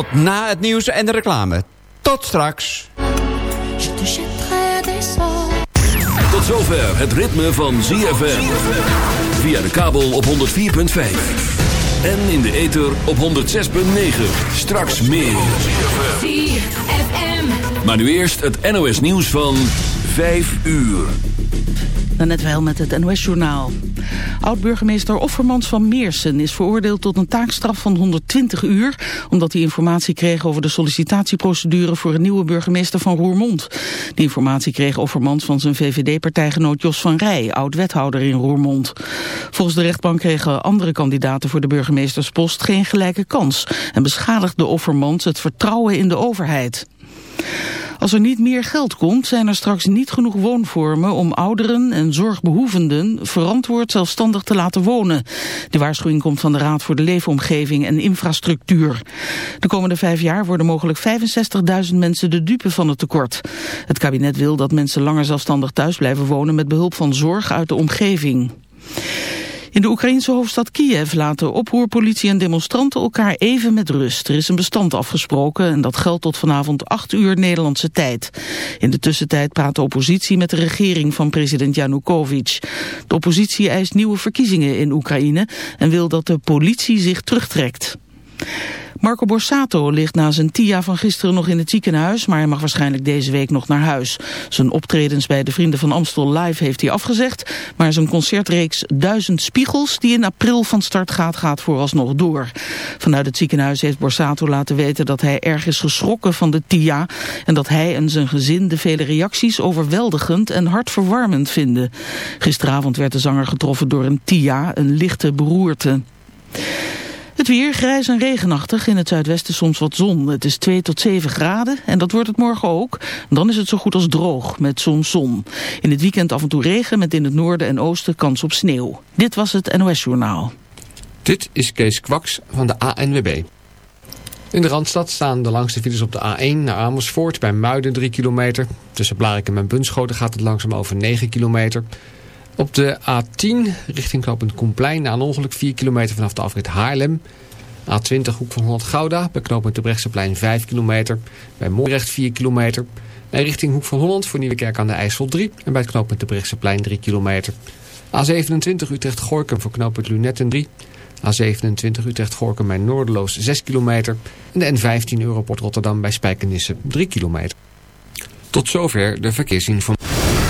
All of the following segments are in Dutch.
Tot na het nieuws en de reclame. Tot straks. Tot zover het ritme van ZFM. Via de kabel op 104.5. En in de ether op 106.9. Straks meer. ZFM. Maar nu eerst het NOS nieuws van 5 uur. Net wel met het NOS-journaal. Oud-burgemeester Offermans van Meersen is veroordeeld tot een taakstraf van 120 uur... omdat hij informatie kreeg over de sollicitatieprocedure voor een nieuwe burgemeester van Roermond. Die informatie kreeg Offermans van zijn VVD-partijgenoot Jos van Rij, oud-wethouder in Roermond. Volgens de rechtbank kregen andere kandidaten voor de burgemeesterspost geen gelijke kans... en beschadigde Offermans het vertrouwen in de overheid. Als er niet meer geld komt, zijn er straks niet genoeg woonvormen om ouderen en zorgbehoevenden verantwoord zelfstandig te laten wonen. De waarschuwing komt van de Raad voor de Leefomgeving en Infrastructuur. De komende vijf jaar worden mogelijk 65.000 mensen de dupe van het tekort. Het kabinet wil dat mensen langer zelfstandig thuis blijven wonen met behulp van zorg uit de omgeving. In de Oekraïnse hoofdstad Kiev laten oproerpolitie en demonstranten elkaar even met rust. Er is een bestand afgesproken en dat geldt tot vanavond 8 uur Nederlandse tijd. In de tussentijd praat de oppositie met de regering van president Yanukovych. De oppositie eist nieuwe verkiezingen in Oekraïne en wil dat de politie zich terugtrekt. Marco Borsato ligt na zijn TIA van gisteren nog in het ziekenhuis, maar hij mag waarschijnlijk deze week nog naar huis. Zijn optredens bij de Vrienden van Amstel Live heeft hij afgezegd, maar zijn concertreeks Duizend Spiegels, die in april van start gaat, gaat vooralsnog door. Vanuit het ziekenhuis heeft Borsato laten weten dat hij erg is geschrokken van de TIA en dat hij en zijn gezin de vele reacties overweldigend en hartverwarmend vinden. Gisteravond werd de zanger getroffen door een TIA, een lichte beroerte. Het weer grijs en regenachtig. In het zuidwesten soms wat zon. Het is 2 tot 7 graden en dat wordt het morgen ook. Dan is het zo goed als droog met soms zon. In het weekend af en toe regen met in het noorden en oosten kans op sneeuw. Dit was het NOS Journaal. Dit is Kees Kwaks van de ANWB. In de Randstad staan de langste files op de A1 naar Amersfoort bij Muiden 3 kilometer. Tussen Blarikum en Bunschoten gaat het langzaam over 9 kilometer. Op de A10 richting knooppunt Koenplein na een ongeluk 4 kilometer vanaf de afrit Haarlem. A20 hoek van Holland-Gouda bij knooppunt de Brechtseplein 5 kilometer. Bij Moorrecht 4 kilometer. En richting Hoek van Holland voor Nieuwekerk aan de IJssel 3. En bij het knooppunt de Brechtseplein 3 kilometer. A27 Utrecht-Gorkum voor knooppunt Lunetten 3. A27 Utrecht-Gorkum bij Noorderloos 6 kilometer. En de N15 Europort Rotterdam bij Spijkenisse 3 kilometer. Tot zover de verkeersinformatie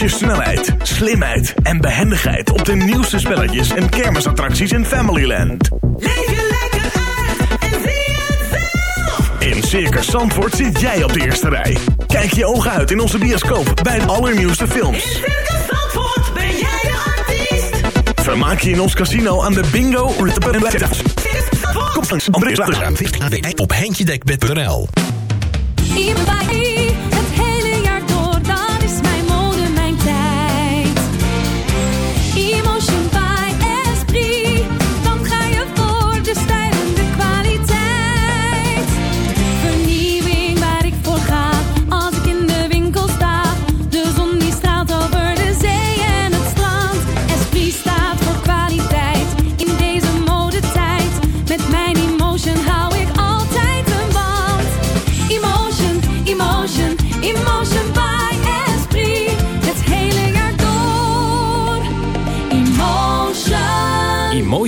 je snelheid, slimheid en behendigheid op de nieuwste spelletjes en kermisattracties in Familyland. Leef je lekker uit en zie het zelf. In Circus Zandvoort zit jij op de eerste rij. Kijk je ogen uit in onze bioscoop bij de allernieuwste films. In Circus Zandvoort ben jij de artiest. Vermaak je in ons casino aan de bingo, rhythm en Kom langs, André op heintjedekbed.nl.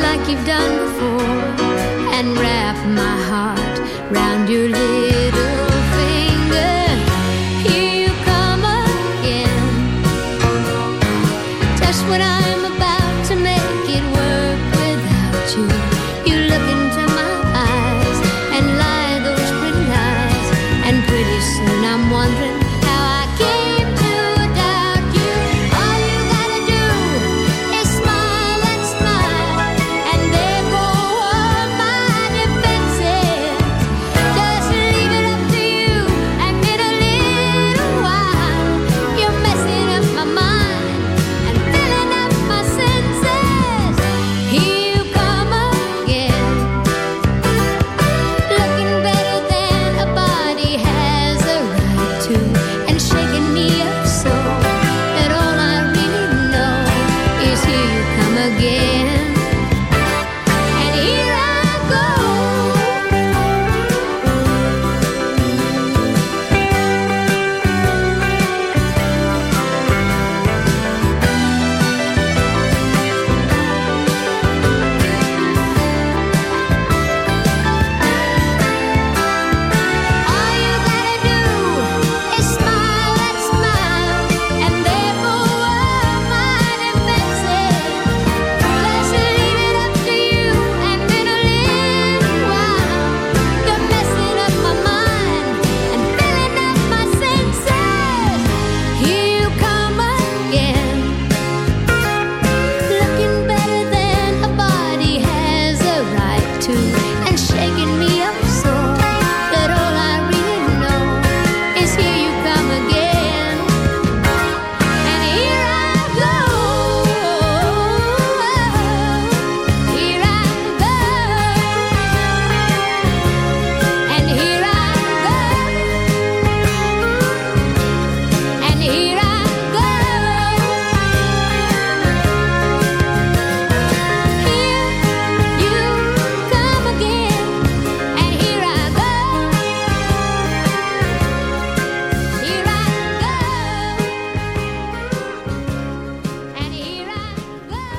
Like you've done before, and wrap my heart round your little is here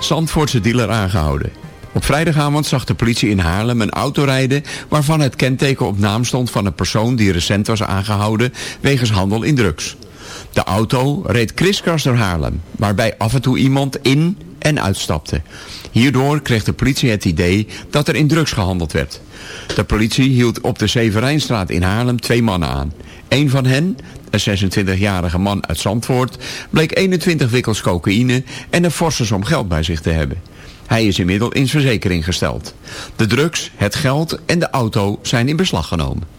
Zandvoortse dealer aangehouden. Op vrijdagavond zag de politie in Haarlem een auto rijden... waarvan het kenteken op naam stond van een persoon die recent was aangehouden... wegens handel in drugs. De auto reed kriskras door Haarlem... waarbij af en toe iemand in en uitstapte. Hierdoor kreeg de politie het idee dat er in drugs gehandeld werd. De politie hield op de Severijnstraat in Haarlem twee mannen aan. Een van hen, een 26-jarige man uit Zandvoort... bleek 21 wikkels cocaïne en een forse som geld bij zich te hebben. Hij is inmiddels in verzekering gesteld. De drugs, het geld en de auto zijn in beslag genomen.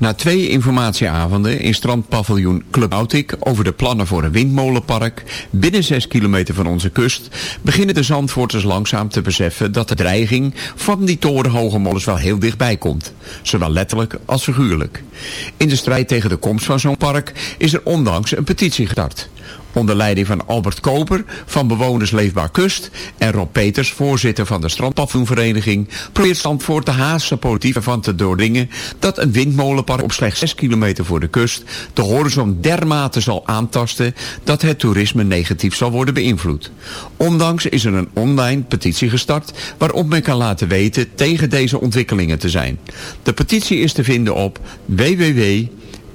Na twee informatieavonden in strandpaviljoen Club Nautic over de plannen voor een windmolenpark binnen 6 kilometer van onze kust, beginnen de Zandvoorters langzaam te beseffen dat de dreiging van die torenhoge molens wel heel dichtbij komt. Zowel letterlijk als figuurlijk. In de strijd tegen de komst van zo'n park is er ondanks een petitie gestart. Onder leiding van Albert Koper van Bewoners Leefbaar Kust en Rob Peters, voorzitter van de strandpaffoenvereniging, probeert Zandvoort de Haagse politiek ervan te doordringen dat een windmolenpark op slechts 6 kilometer voor de kust de horizon dermate zal aantasten dat het toerisme negatief zal worden beïnvloed. Ondanks is er een online petitie gestart waarop men kan laten weten tegen deze ontwikkelingen te zijn. De petitie is te vinden op www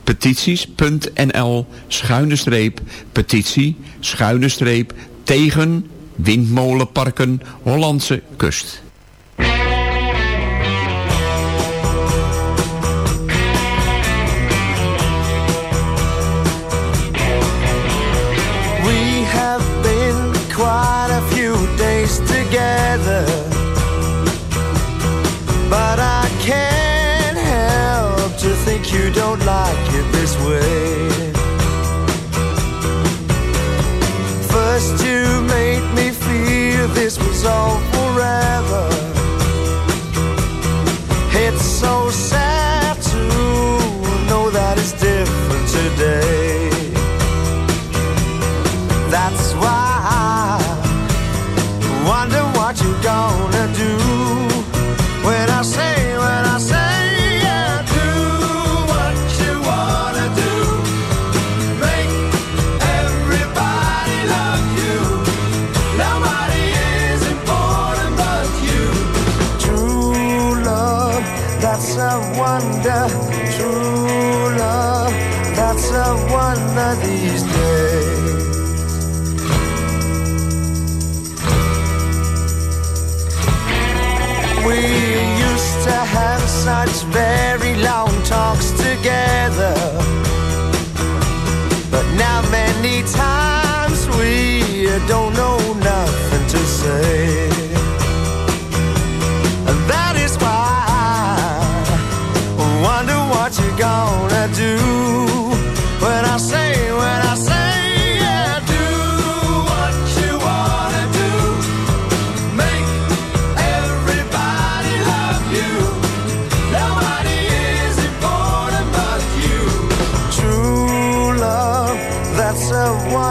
petities.nl schuine streep petitie schuine streep tegen windmolenparken Hollandse kust.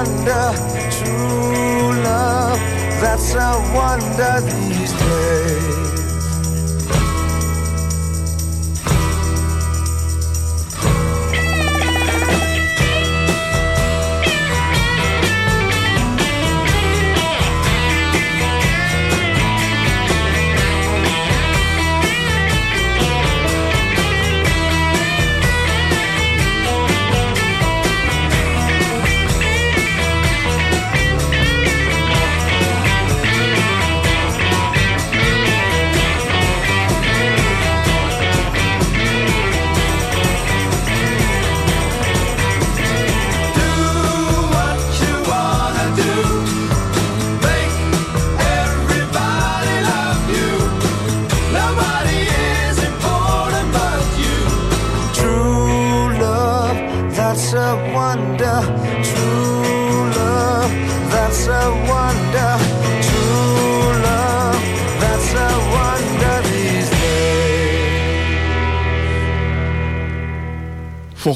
Wonder. True love, that's a wonder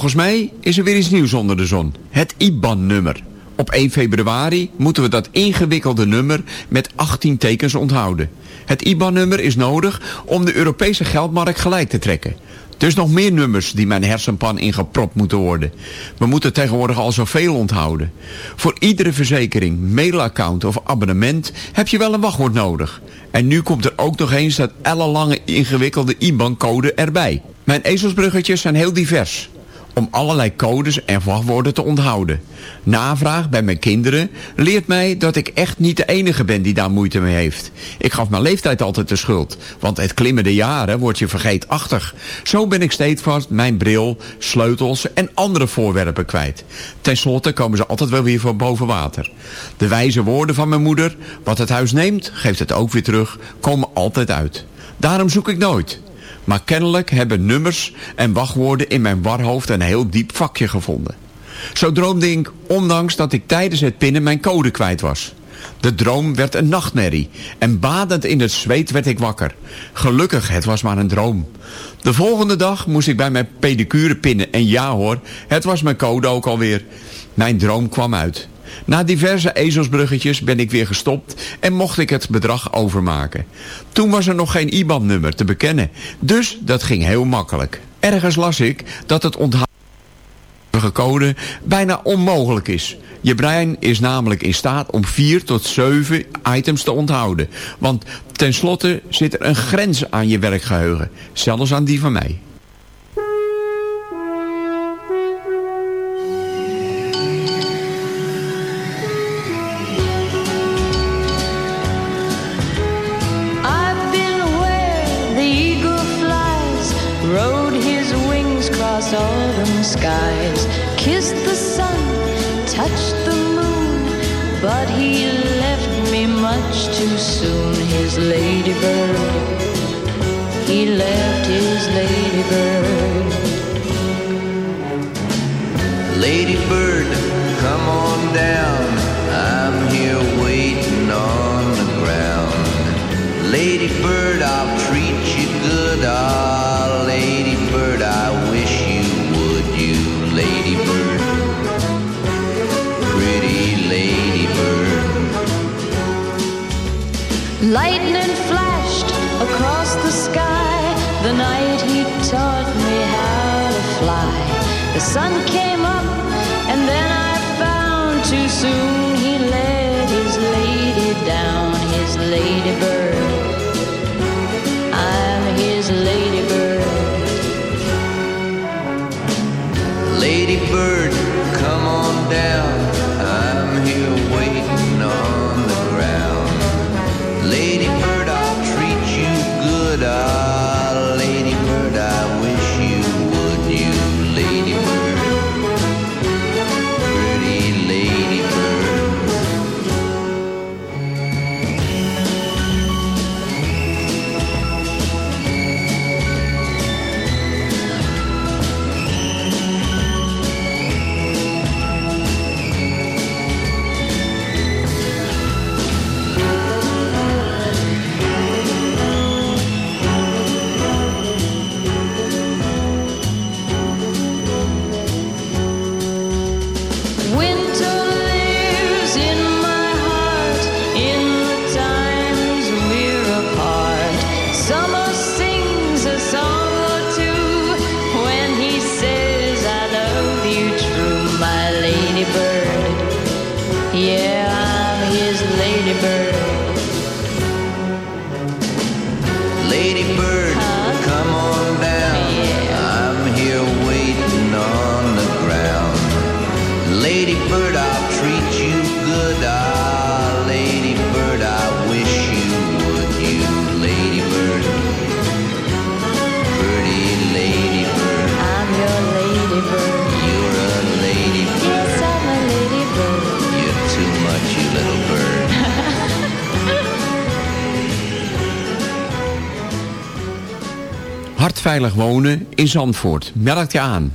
Volgens mij is er weer iets nieuws onder de zon. Het IBAN-nummer. Op 1 februari moeten we dat ingewikkelde nummer met 18 tekens onthouden. Het IBAN-nummer is nodig om de Europese geldmarkt gelijk te trekken. Dus nog meer nummers die mijn hersenpan ingepropt moeten worden. We moeten tegenwoordig al zoveel onthouden. Voor iedere verzekering, mailaccount of abonnement heb je wel een wachtwoord nodig. En nu komt er ook nog eens dat ellenlange ingewikkelde IBAN-code erbij. Mijn ezelsbruggetjes zijn heel divers om allerlei codes en wachtwoorden te onthouden. Navraag bij mijn kinderen leert mij dat ik echt niet de enige ben die daar moeite mee heeft. Ik gaf mijn leeftijd altijd de schuld, want het klimmen de jaren wordt je vergeetachtig. Zo ben ik steeds vast mijn bril, sleutels en andere voorwerpen kwijt. Ten slotte komen ze altijd wel weer van boven water. De wijze woorden van mijn moeder, wat het huis neemt, geeft het ook weer terug, komen altijd uit. Daarom zoek ik nooit. Maar kennelijk hebben nummers en wachtwoorden in mijn warhoofd een heel diep vakje gevonden. Zo droomde ik, ondanks dat ik tijdens het pinnen mijn code kwijt was. De droom werd een nachtmerrie en badend in het zweet werd ik wakker. Gelukkig, het was maar een droom. De volgende dag moest ik bij mijn pedicure pinnen en ja hoor, het was mijn code ook alweer. Mijn droom kwam uit. Na diverse ezelsbruggetjes ben ik weer gestopt en mocht ik het bedrag overmaken. Toen was er nog geen IBAN-nummer te bekennen, dus dat ging heel makkelijk. Ergens las ik dat het onthouden code bijna onmogelijk is. Je brein is namelijk in staat om 4 tot 7 items te onthouden. Want tenslotte zit er een grens aan je werkgeheugen. Zelfs aan die van mij. Veilig wonen in Zandvoort. Melkt je aan.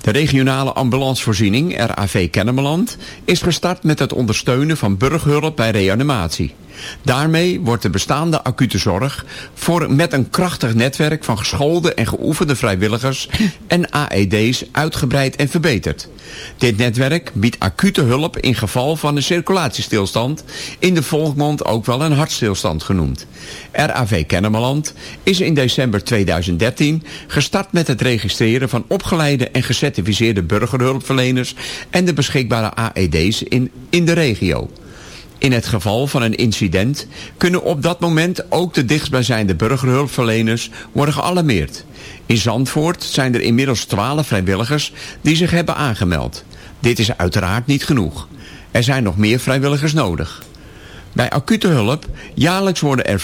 De regionale ambulancevoorziening, RAV Kennemerland, is gestart met het ondersteunen van burgerhulp bij reanimatie. Daarmee wordt de bestaande acute zorg voor, met een krachtig netwerk van geschoolde en geoefende vrijwilligers en AED's uitgebreid en verbeterd. Dit netwerk biedt acute hulp in geval van een circulatiestilstand, in de volkmond ook wel een hartstilstand genoemd. RAV Kennemerland is in december 2013 gestart met het registreren van opgeleide en gecertificeerde burgerhulpverleners en de beschikbare AED's in, in de regio. In het geval van een incident kunnen op dat moment ook de dichtstbijzijnde burgerhulpverleners worden gealarmeerd. In Zandvoort zijn er inmiddels 12 vrijwilligers die zich hebben aangemeld. Dit is uiteraard niet genoeg. Er zijn nog meer vrijwilligers nodig. Bij acute hulp, jaarlijks worden er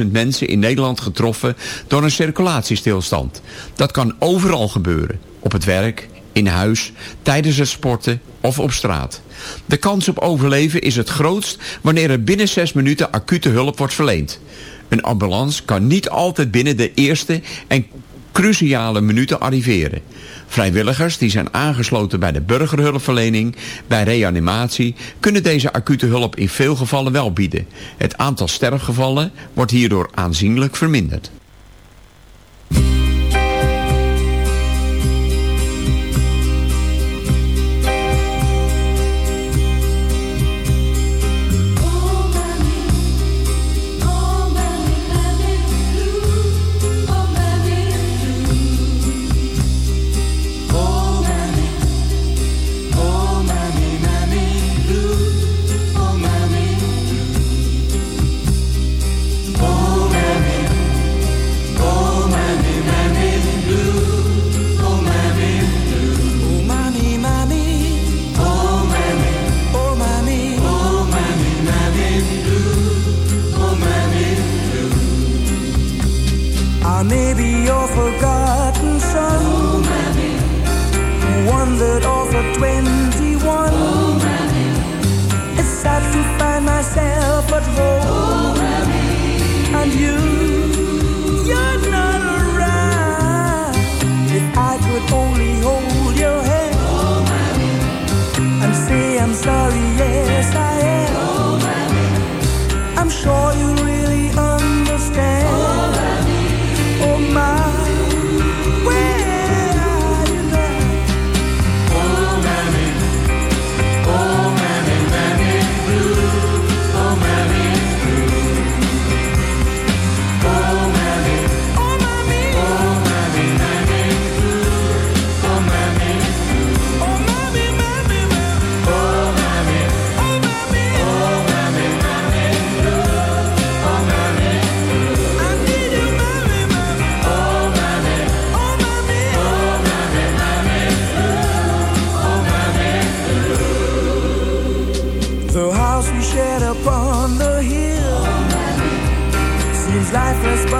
15.000 mensen in Nederland getroffen door een circulatiestilstand. Dat kan overal gebeuren. Op het werk, in huis, tijdens het sporten of op straat. De kans op overleven is het grootst wanneer er binnen 6 minuten acute hulp wordt verleend. Een ambulance kan niet altijd binnen de eerste en cruciale minuten arriveren. Vrijwilligers die zijn aangesloten bij de burgerhulpverlening, bij reanimatie, kunnen deze acute hulp in veel gevallen wel bieden. Het aantal sterfgevallen wordt hierdoor aanzienlijk verminderd. up on the hill. Seems lifeless, but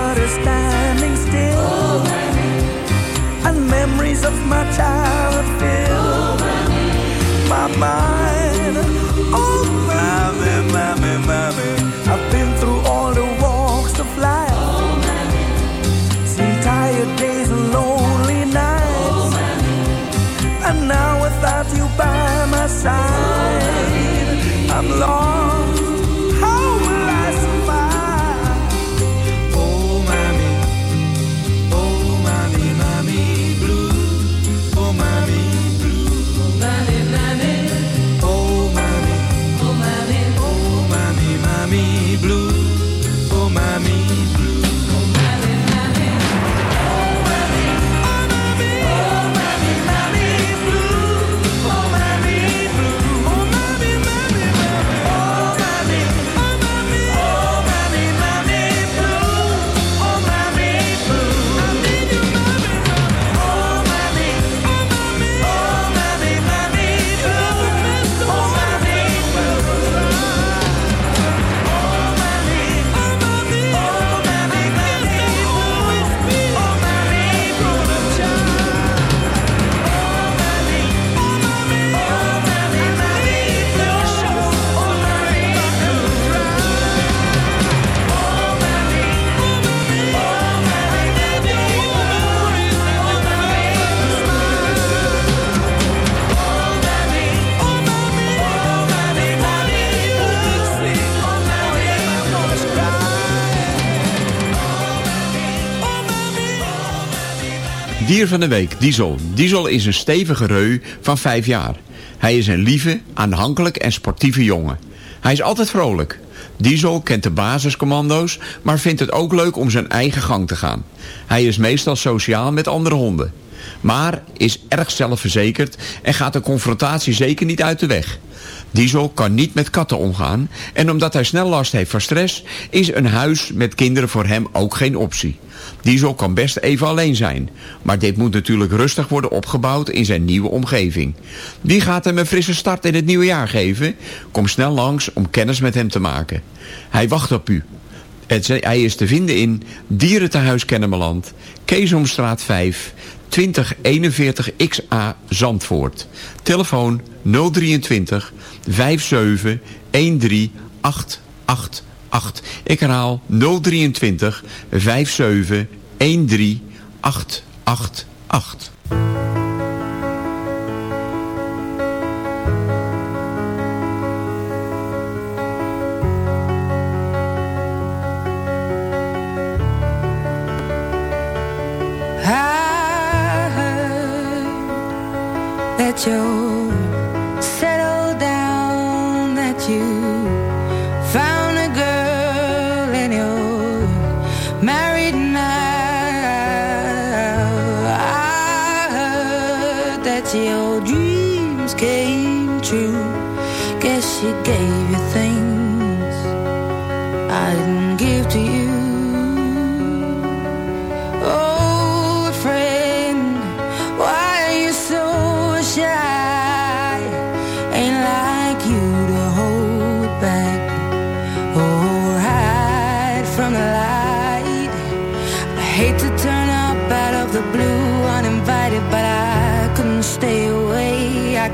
Dier van de week, Diesel. Diesel is een stevige reu van 5 jaar. Hij is een lieve, aanhankelijk en sportieve jongen. Hij is altijd vrolijk. Diesel kent de basiscommando's, maar vindt het ook leuk om zijn eigen gang te gaan. Hij is meestal sociaal met andere honden. Maar is erg zelfverzekerd en gaat de confrontatie zeker niet uit de weg. Diesel kan niet met katten omgaan en omdat hij snel last heeft van stress... is een huis met kinderen voor hem ook geen optie. Diesel kan best even alleen zijn, maar dit moet natuurlijk rustig worden opgebouwd in zijn nieuwe omgeving. Wie gaat hem een frisse start in het nieuwe jaar geven? Kom snel langs om kennis met hem te maken. Hij wacht op u. Hij is te vinden in Dierentehuis Kennemerland, Keesomstraat 5, 2041 XA Zandvoort. Telefoon 023 57 13 888. Ik herhaal 023 57 13 888. day.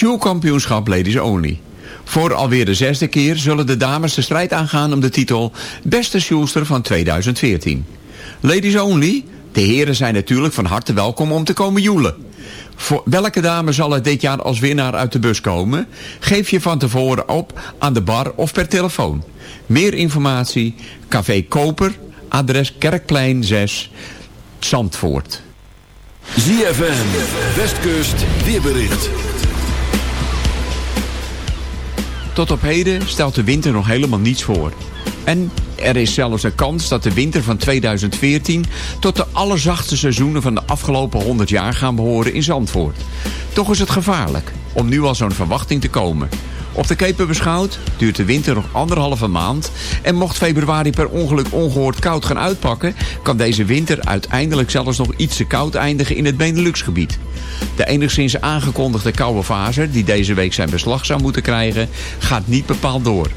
Sjoelkampioenschap Ladies Only. Voor alweer de zesde keer zullen de dames de strijd aangaan om de titel Beste Sjoelster van 2014. Ladies Only, de heren zijn natuurlijk van harte welkom om te komen joelen. Voor welke dame zal er dit jaar als winnaar uit de bus komen? Geef je van tevoren op aan de bar of per telefoon. Meer informatie, Café Koper, adres Kerkplein 6, Zandvoort. ZFM, Westkust, weerbericht. Tot op heden stelt de winter nog helemaal niets voor. En er is zelfs een kans dat de winter van 2014 tot de allerzachtste seizoenen van de afgelopen 100 jaar gaan behoren in Zandvoort. Toch is het gevaarlijk om nu al zo'n verwachting te komen. Op de Keper beschouwd duurt de winter nog anderhalve maand... en mocht februari per ongeluk ongehoord koud gaan uitpakken... kan deze winter uiteindelijk zelfs nog iets te koud eindigen in het Beneluxgebied. De enigszins aangekondigde koude fase die deze week zijn beslag zou moeten krijgen... gaat niet bepaald door.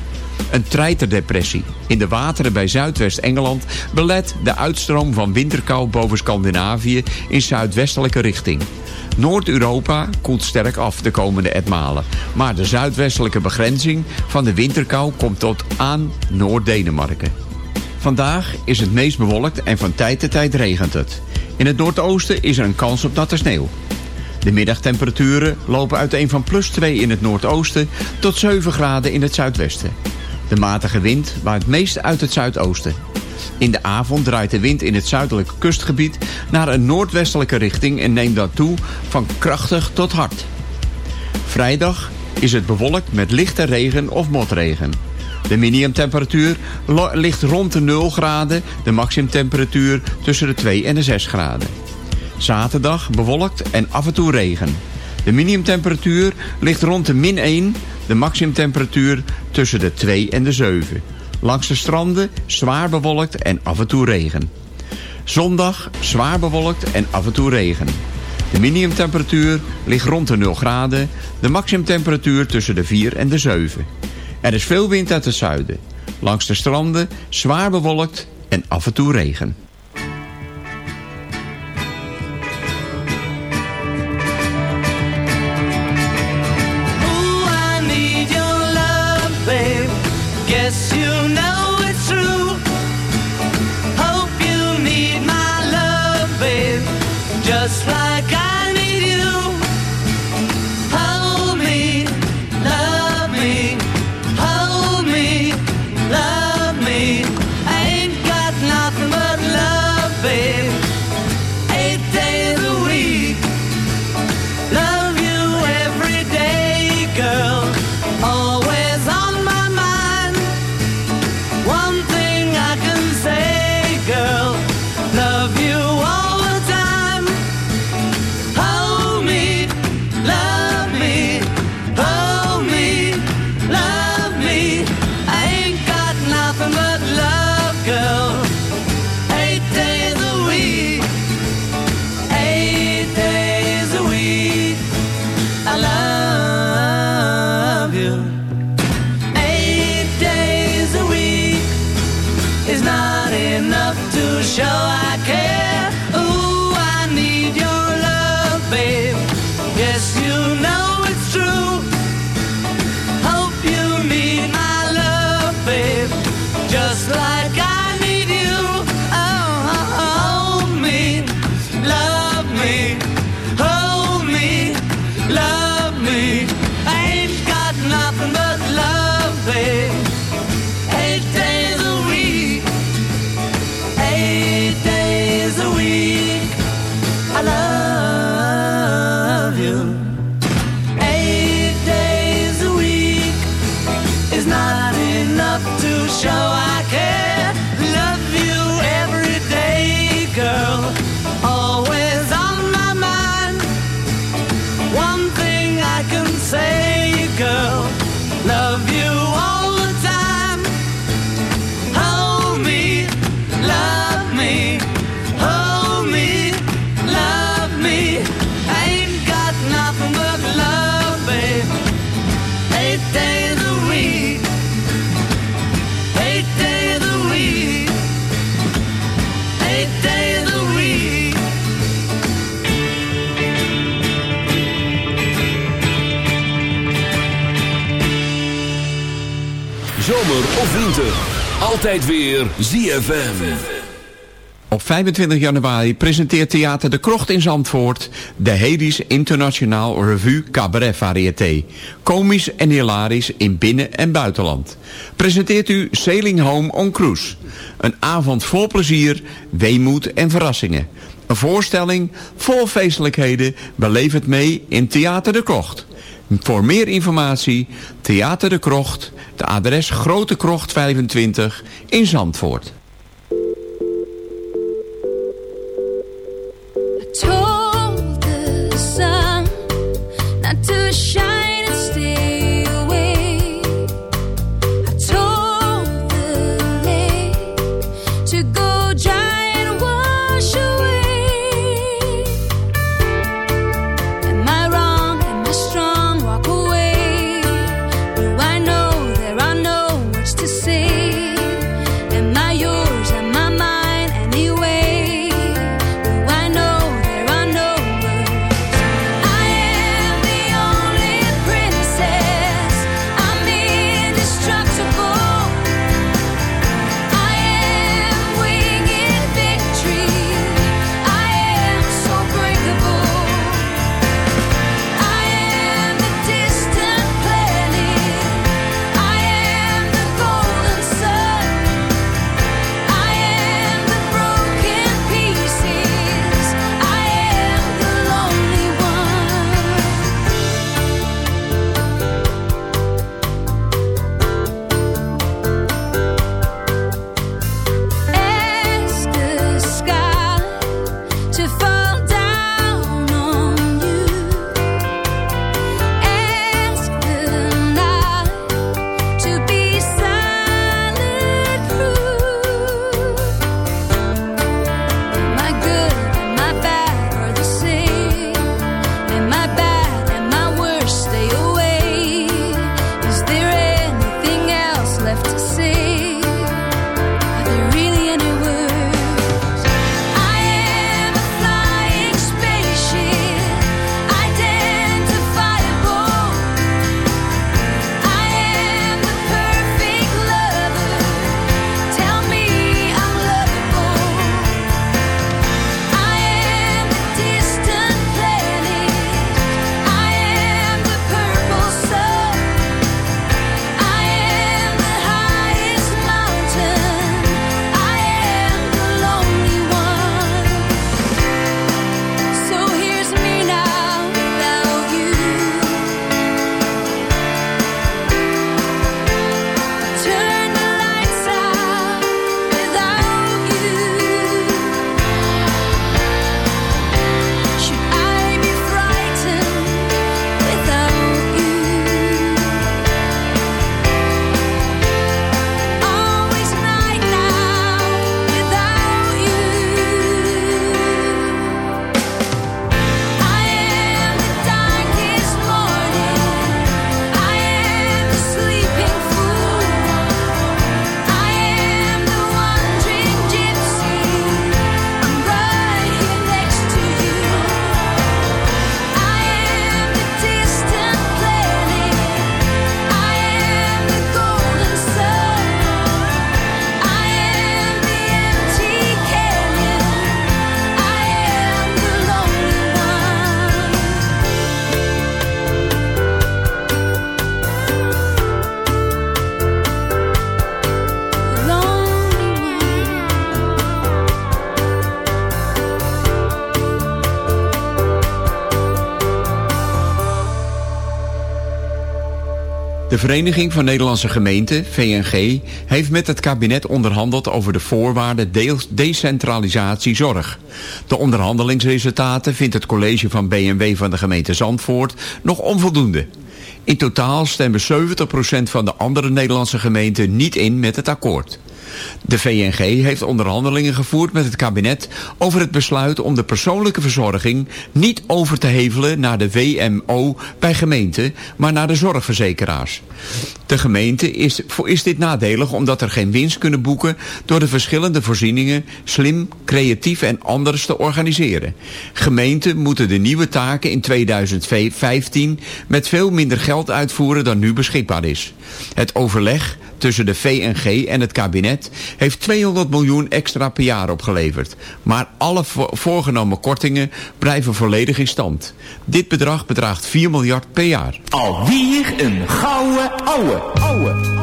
Een treiterdepressie in de wateren bij Zuidwest-Engeland belet de uitstroom van winterkou boven Scandinavië in zuidwestelijke richting. Noord-Europa koelt sterk af de komende etmalen. Maar de zuidwestelijke begrenzing van de winterkou komt tot aan Noord-Denemarken. Vandaag is het meest bewolkt en van tijd tot tijd regent het. In het noordoosten is er een kans op natte sneeuw. De middagtemperaturen lopen uiteen van plus 2 in het noordoosten tot 7 graden in het zuidwesten. De matige wind waait meest uit het zuidoosten. In de avond draait de wind in het zuidelijke kustgebied naar een noordwestelijke richting en neemt dan toe van krachtig tot hard. Vrijdag is het bewolkt met lichte regen of motregen. De minimumtemperatuur ligt rond de 0 graden, de maximumtemperatuur tussen de 2 en de 6 graden. Zaterdag bewolkt en af en toe regen. De minimumtemperatuur ligt rond de min 1, de maximumtemperatuur tussen de 2 en de 7. Langs de stranden zwaar bewolkt en af en toe regen. Zondag zwaar bewolkt en af en toe regen. De minimumtemperatuur ligt rond de 0 graden, de maximumtemperatuur tussen de 4 en de 7. Er is veel wind uit het zuiden. Langs de stranden zwaar bewolkt en af en toe regen. Is not enough to show I care. Altijd weer ZFM. Op 25 januari presenteert Theater De Krocht in Zandvoort... de Hedis Internationaal Revue Cabaret Variété. Komisch en hilarisch in binnen- en buitenland. Presenteert u Sailing Home on Cruise. Een avond vol plezier, weemoed en verrassingen. Een voorstelling vol feestelijkheden. Beleef het mee in Theater De Krocht. Voor meer informatie, Theater De Krocht, de adres Grote Krocht 25 in Zandvoort. De Vereniging van Nederlandse Gemeenten, VNG, heeft met het kabinet onderhandeld over de voorwaarden deel- decentralisatie zorg. De onderhandelingsresultaten vindt het college van BMW van de gemeente Zandvoort nog onvoldoende. In totaal stemmen 70% van de andere Nederlandse gemeenten niet in met het akkoord. De VNG heeft onderhandelingen gevoerd met het kabinet over het besluit om de persoonlijke verzorging niet over te hevelen naar de WMO bij gemeenten, maar naar de zorgverzekeraars. De gemeente is, is dit nadelig omdat er geen winst kunnen boeken door de verschillende voorzieningen slim, creatief en anders te organiseren. Gemeenten moeten de nieuwe taken in 2015 met veel minder geld uitvoeren dan nu beschikbaar is. Het overleg tussen de VNG en het kabinet heeft 200 miljoen extra per jaar opgeleverd. Maar alle vo- voorgenomen kortingen blijven volledig in stand. Dit bedrag bedraagt 4 miljard per jaar. Alweer een gouden ouwe, ouwe. It's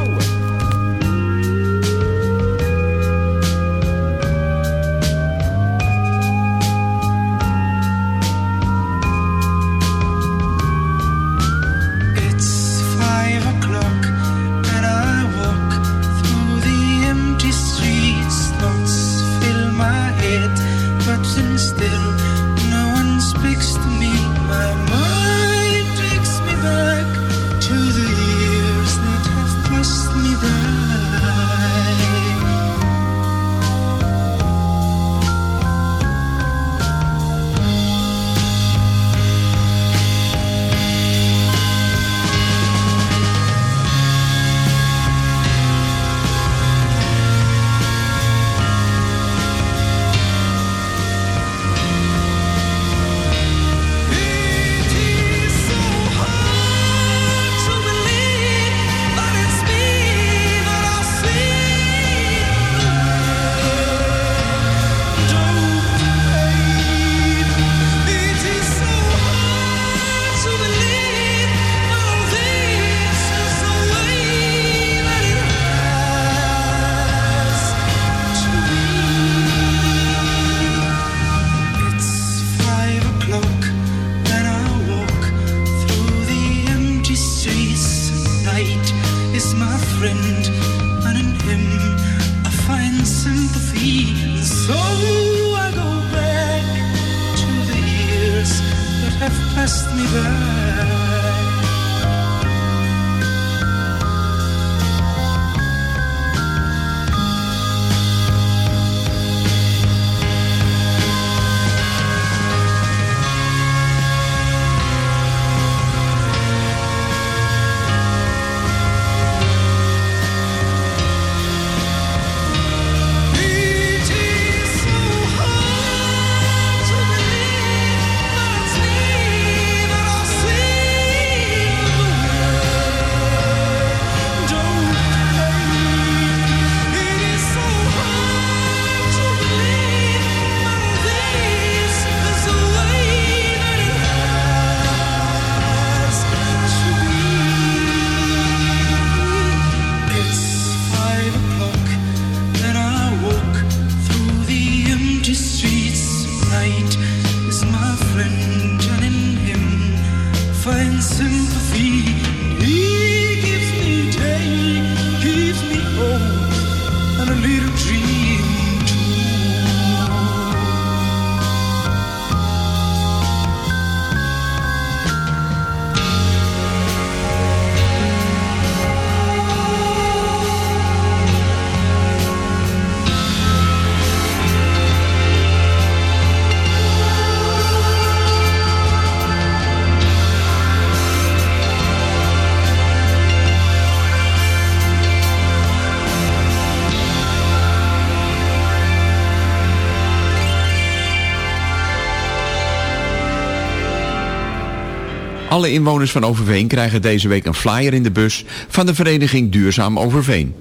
Alle inwoners van Overveen krijgen deze week een flyer in de bus van de vereniging Duurzaam Overveen.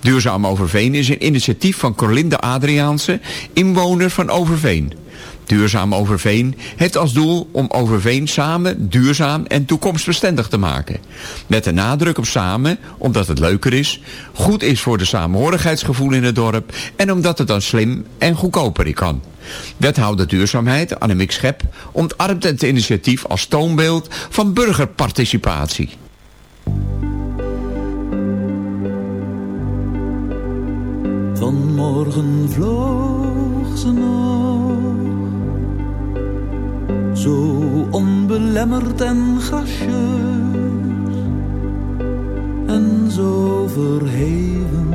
Duurzaam Overveen is een initiatief van Corlinde Adriaanse, inwoner van Overveen. Duurzaam Overveen heeft als doel om Overveen samen duurzaam en toekomstbestendig te maken. Met de nadruk op samen, omdat het leuker is, goed is voor de samenhorigheidsgevoel in het dorp en omdat het dan slim en goedkoper kan. Wethouder Duurzaamheid, Annemiek Schep, ontarmt het initiatief als toonbeeld van burgerparticipatie. Vanmorgen vloog ze nog, zo onbelemmerd en gracieus, en zo verheven,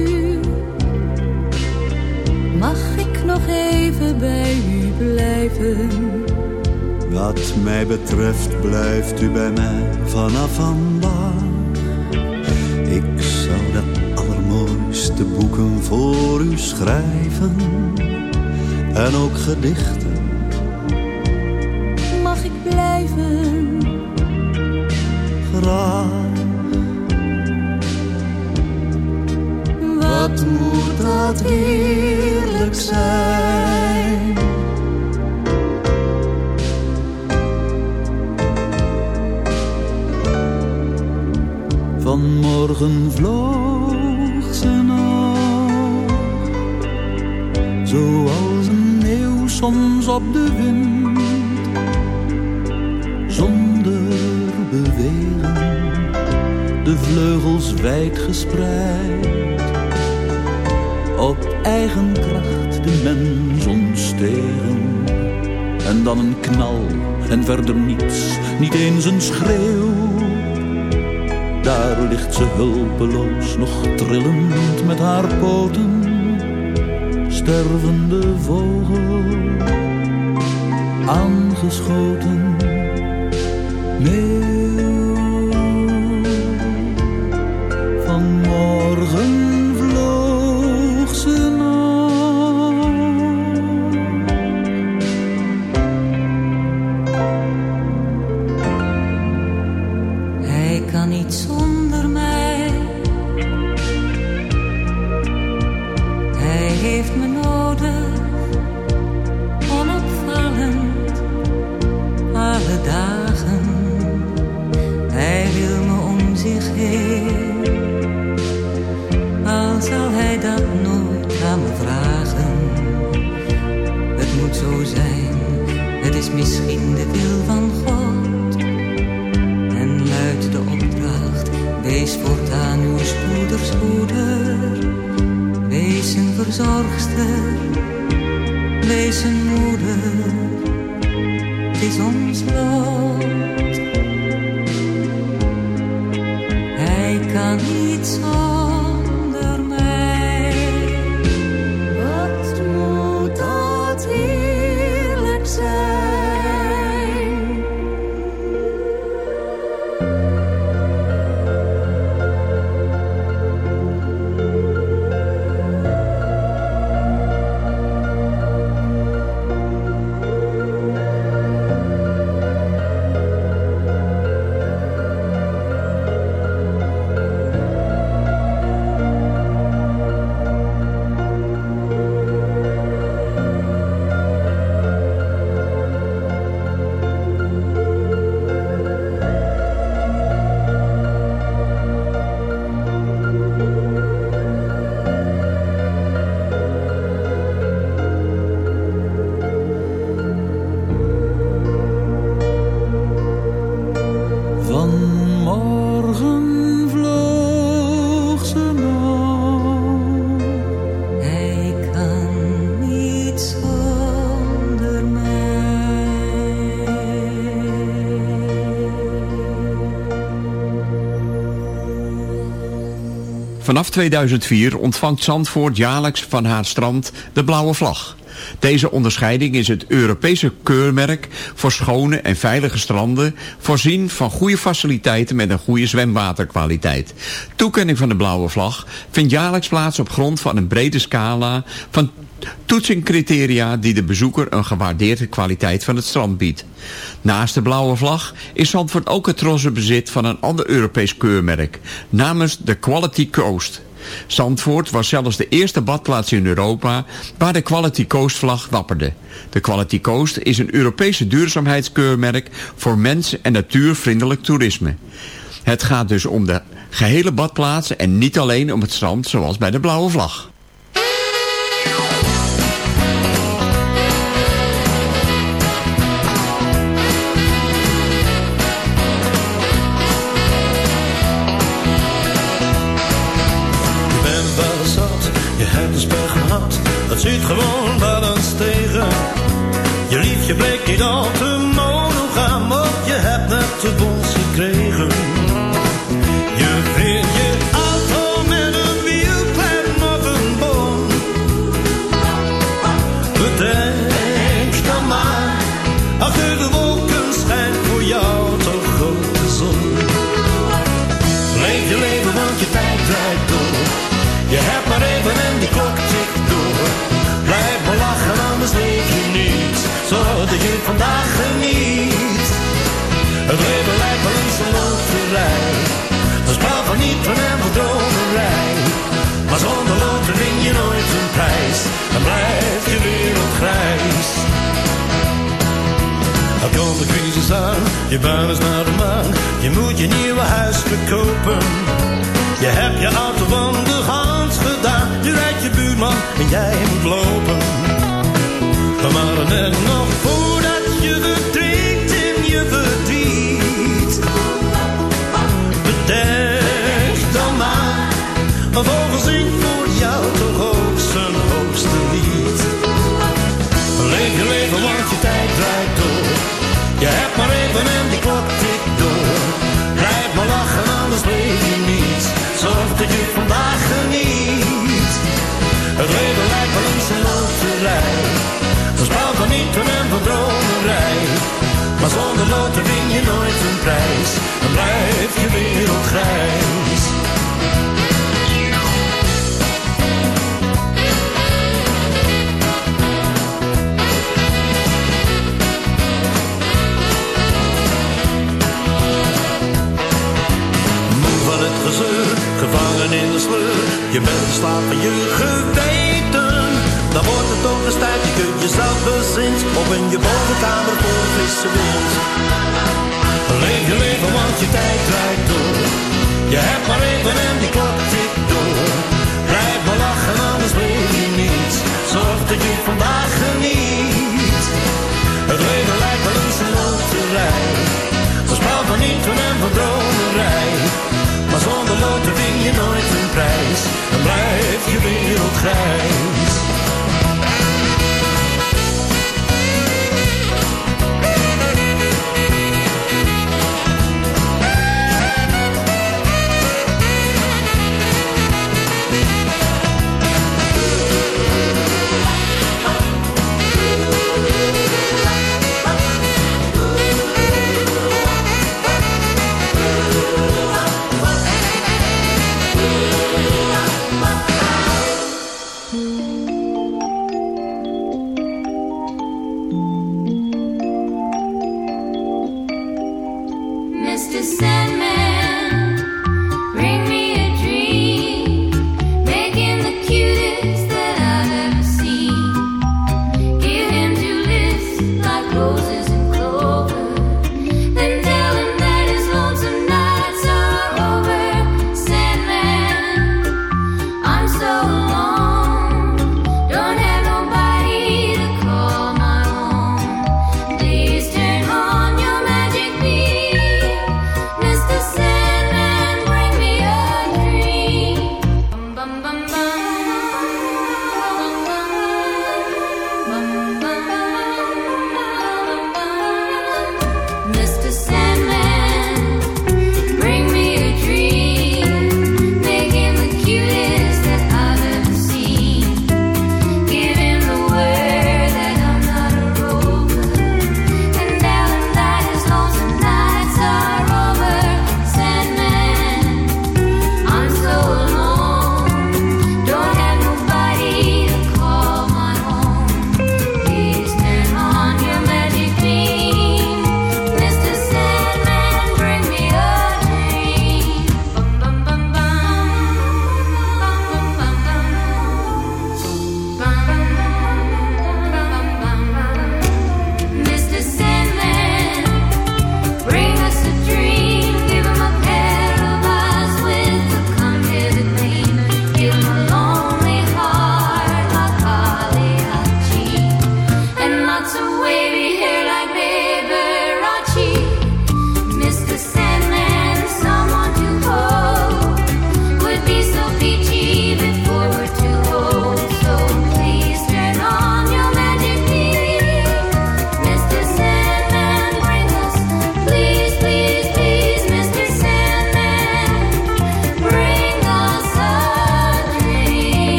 nog even bij u blijven? Wat mij betreft blijft u bij mij vanaf vandaag. Ik zou de allermooiste boeken voor u schrijven. En ook gedichten. Mag ik blijven? Graag. Wat moet dat heerlijk zijn. Vanmorgen vloog ze nog, zoals een meeuw soms op de wind, zonder bewegen, de vleugels wijd gespreid, eigen kracht de mens ontstegen. En dan een knal en verder niets, niet eens een schreeuw. Daar ligt ze hulpeloos, nog trillend met haar poten. Stervende vogel, aangeschoten. Meeuw, vanmorgen Vanaf 2004 ontvangt Zandvoort jaarlijks van haar strand de blauwe vlag. Deze onderscheiding is het Europese keurmerk voor schone en veilige stranden, voorzien van goede faciliteiten met een goede zwemwaterkwaliteit. Toekenning van de blauwe vlag vindt jaarlijks plaats op grond van een brede scala van toetsingcriteria die de bezoeker een gewaardeerde kwaliteit van het strand biedt. Naast de blauwe vlag is Zandvoort ook het trotse bezit van een ander Europees keurmerk, namens de Quality Coast. Zandvoort was zelfs de eerste badplaats in Europa waar de Quality Coast vlag wapperde. De Quality Coast is een Europese duurzaamheidskeurmerk voor mens- en natuurvriendelijk toerisme. Het gaat dus om de Gehele badplaatsen en niet alleen om het strand zoals bij de blauwe vlag. Het zit gewoon wel eens tegen. Een prijs. Dan blijft je wereld grijs. Er komt de crisis aan, je baan is naar de maan. Je moet je nieuwe huis verkopen. Je hebt je auto van de hand gedaan. Je rijdt je buurman en jij moet lopen. Maar net nog voordat je verdrinkt in je verdriet. Bedenk dan maar, een vogel zingt voor jou toch Leef je leven, want je tijd draait door. Je hebt maar even en die klok tikt door. Blijf maar lachen, anders leef je niet. Zorg dat je vandaag geniet. Het leven lijkt wel eens een loterij. Een spel van niet en van dromerij. Maar zonder loten win je nooit een prijs. Dan blijft je wereld Je bent de je geweten. Dan wordt het toch eens tijd, je kunt jezelf bezint. Op in je bovenkamer vol frisse wind. Leef je leven, want je tijd draait door. Je hebt maar even en die klok tikt door. Blijf maar lachen, anders weet je niet. Zorg dat je vandaag Dan blijft je wereld grijs.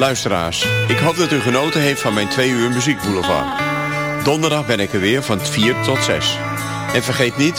Luisteraars, ik hoop dat u genoten heeft van mijn twee uur muziekboulevard. Donderdag ben ik er weer van 4 tot 6. En vergeet niet,